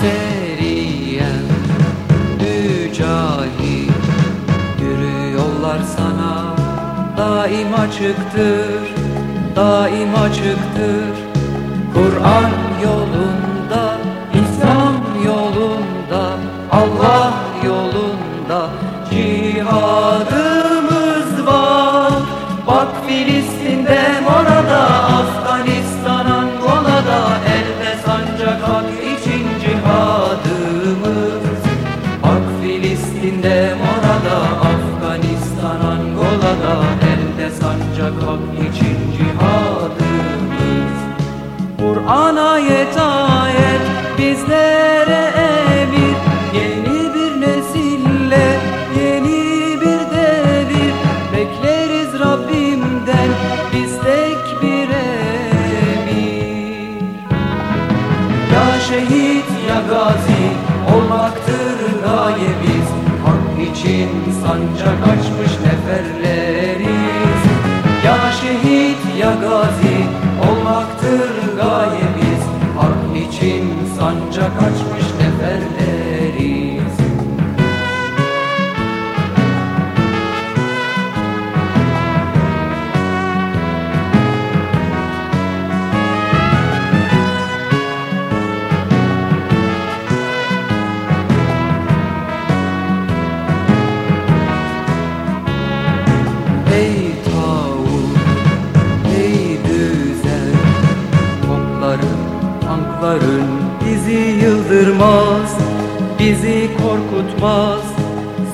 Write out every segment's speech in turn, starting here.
Seriyen Mücahit Yürü yollar sana. Daim açıktır Daim açıktır. Kur'an yolunda Kur'an ayet ayet bizlere emir. Yeni bir nesille yeni bir devir. Bekleriz Rabbimden biz tek bir emir. Ya şehit ya gazi olmaktır gayemiz. Hak için sancak açmış neferleriz. Ya şehit ya gazi olmaktır gayemiz sancak açmış neferleriz Ey tağut, ey düzen Topların, tankların bizi yıldırmaz Bizi korkutmaz.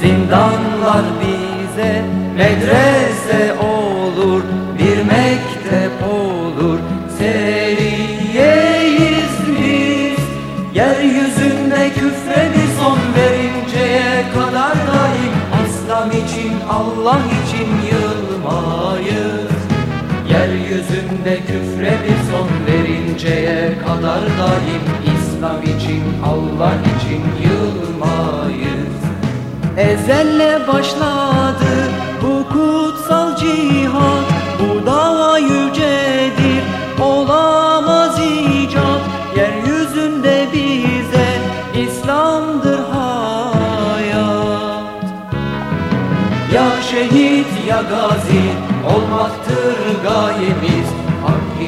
Zindanlar bize medrese olur Bir mektep olur. Seriyeyiz biz Yeryüzünde küfre bir son verinceye kadar daim. Aslam için Allah için yılmayız. Yeryüzünde küfre bir son verinceye kadar daim İslam için Allah için yılmayız. Ezelle başladı bu kutsal cihat Bu dava yücedir olamaz icat. Yeryüzünde bize İslam'dır hayat. Ya şehit ya gazi olmaktır gayemiz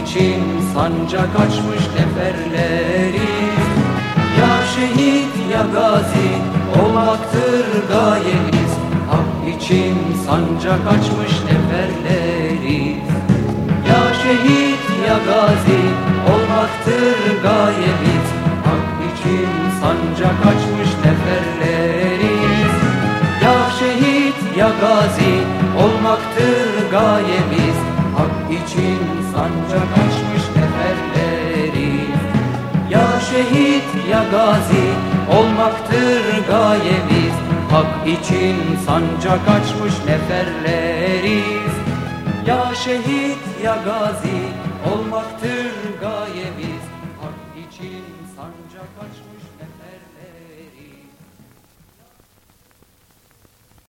için sancak açmış neferleriz Ya şehit ya gazi olmaktır gayemiz. Hak için sancak açmış neferleriz Ya şehit ya gazi olmaktır gayemiz. Hak için sancak açmış neferleriz Ya şehit ya gazi olmaktır gayemiz Hak için sancak açmış neferleriz Ya şehit ya gazi olmaktır gayemiz. Hak için sancak açmış neferleriz. Ya şehit ya gazi olmaktır gayemiz. Hak için sancak açmış neferleriz